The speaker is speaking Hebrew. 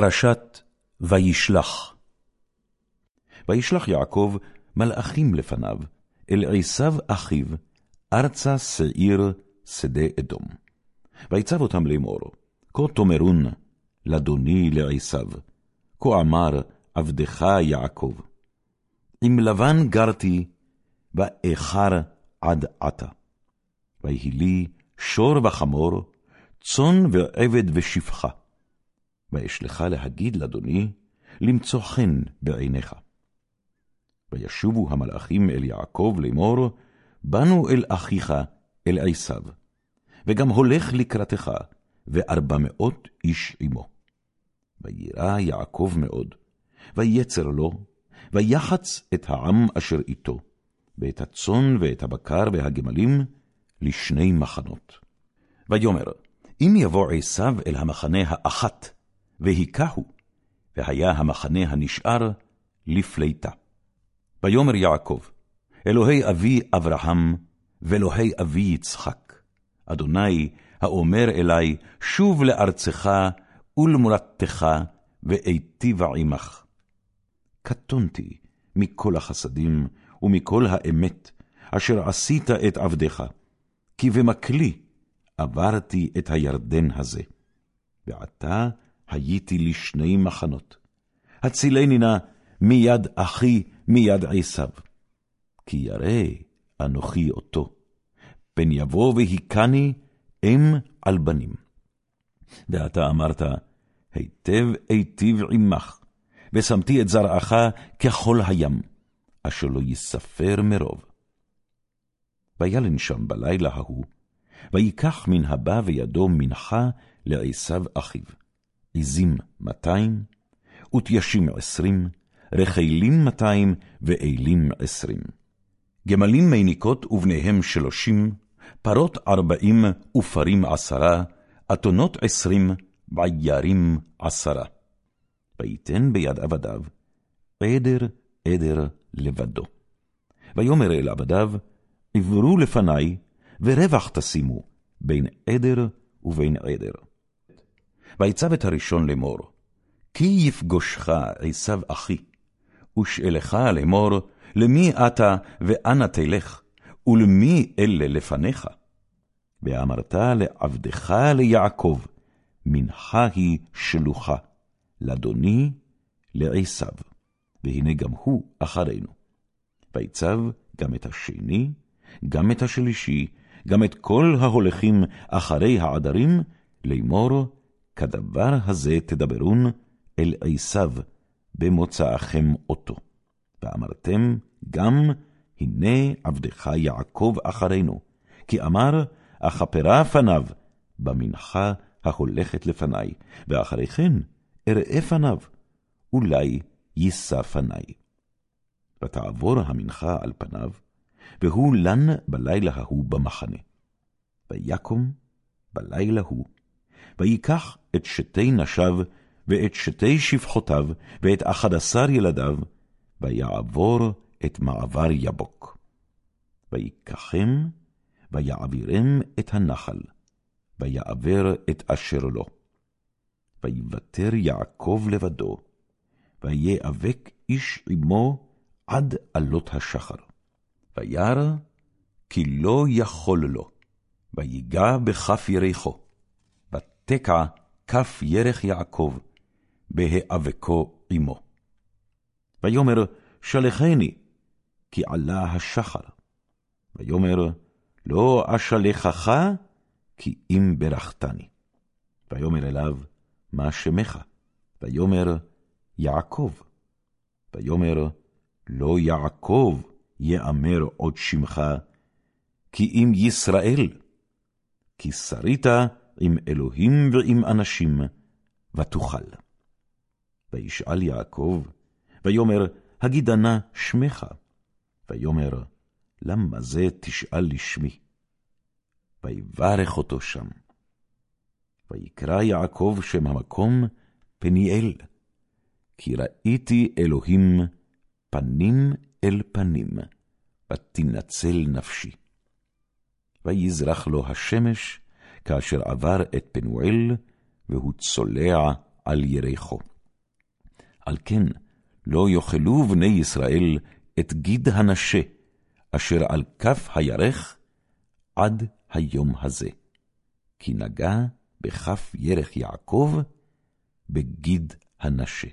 פרשת וישלח. וישלח יעקב מלאכים לפניו, אל עשיו אחיו, ארצה שעיר שדה אדום. ויצב אותם לאמור, כה תאמרון לאדוני לעשיו, כה אמר עבדך יעקב. עם לבן גרתי, ואיכר עד עתה. ויהי לי שור וחמור, צאן ועבד ושפחה. ואשלך להגיד לאדוני, למצוא חן בעיניך. וישובו המלאכים אל יעקב לאמור, באנו אל אחיך, אל עשיו, וגם הולך לקראתך, וארבע מאות איש עמו. וירא יעקב מאוד, ויצר לו, ויחץ את העם אשר איתו, ואת הצאן ואת הבקר והגמלים, לשני מחנות. ויאמר, אם יבוא עשיו אל המחנה האחת, והיכהו, והיה המחנה הנשאר לפליטה. ויאמר יעקב, אלוהי אבי אברהם, ואלוהי אבי יצחק, אדוני האומר אלי, שוב לארצך ולמולדתך, ואיטיבה עמך. קטונתי מכל החסדים ומכל האמת, אשר עשית את עבדך, כי במקלי עברתי את הירדן הזה. ועתה הייתי לשני מחנות. הצילני נא מיד אחי, מיד עשיו. כי ירא אנוכי אותו, פן יבוא והיכני אם על בנים. ואתה אמרת, היטב היטיב עמך, ושמתי את זרעך ככל הים, אשר לא יספר מרוב. וילן שם בלילה ההוא, ויקח מן הבא וידו מנחה לעשיו אחיו, עזים מאתיים, ותיישים עשרים, רחלים מאתיים, ואלים עשרים. גמלים מיניקות ובניהם שלושים, פרות ארבעים ופרים עשרה, אתונות עשרים, ועיירים עשרה. ויתן ביד עבדיו, עדר עדר לבדו. ויאמר אל עבדיו, עברו לפני, ורווח תשימו, בין עדר ובין עדר. ויצב את הראשון לאמור, כי יפגושך עשיו אחי, ושאלך לאמור, למי אתה ואנה תלך, ולמי אלה לפניך? ואמרת לעבדך ליעקב, מנחה היא שלוחה, לאדוני לעשיו, והנה גם הוא אחרינו. ויצב גם את השני, גם את השלישי, גם את כל ההולכים אחרי העדרים, לאמור, כדבר הזה תדברון אל עשיו, במוצאכם אותו. ואמרתם גם, הנה עבדך יעקב אחרינו, כי אמר, אכפרה פניו במנחה ההולכת לפני, ואחרי כן אראה פניו, אולי יישא פני. ותעבור המנחה על פניו, והוא לן בלילה ההוא במחנה. ויקום בלילה הוא, ויקח את שתי נשיו, ואת שתי שפחותיו, ואת אחד עשר ילדיו, ויעבור את מעבר יבוק. ויקחם, ויעבירם את הנחל, ויעבר את אשר לו. ויוותר יעקב לבדו, ויאבק איש עמו עד עלות השחר. וירא כי לא יכול לו, ויגע בכף ירחו, ותקע כף ירך יעקב, בהיאבקו עמו. ויאמר, שלחני, כי עלה השחר. ויאמר, לא אשלחך, כי אם ברכתני. ויאמר אליו, מה שמך? ויאמר, יעקב. ויאמר, לא יעקב יאמר עוד שמך, כי אם ישראל, כי שרית עם אלוהים ועם אנשים, ותוכל. וישאל יעקב, ויאמר, הגידה נא שמך. ויאמר, למה זה תשאל לשמי? ויברך אותו שם. ויקרא יעקב שם המקום פניאל, כי ראיתי אלוהים פנים אל פנים, ותנצל נפשי. ויזרח לו השמש, כאשר עבר את פנואל, והוא צולע על ירחו. על כן, לא יאכלו בני ישראל את גיד הנשה, אשר על כף הירך, עד היום הזה. כי נגע בכף ירך יעקב, בגיד הנשה.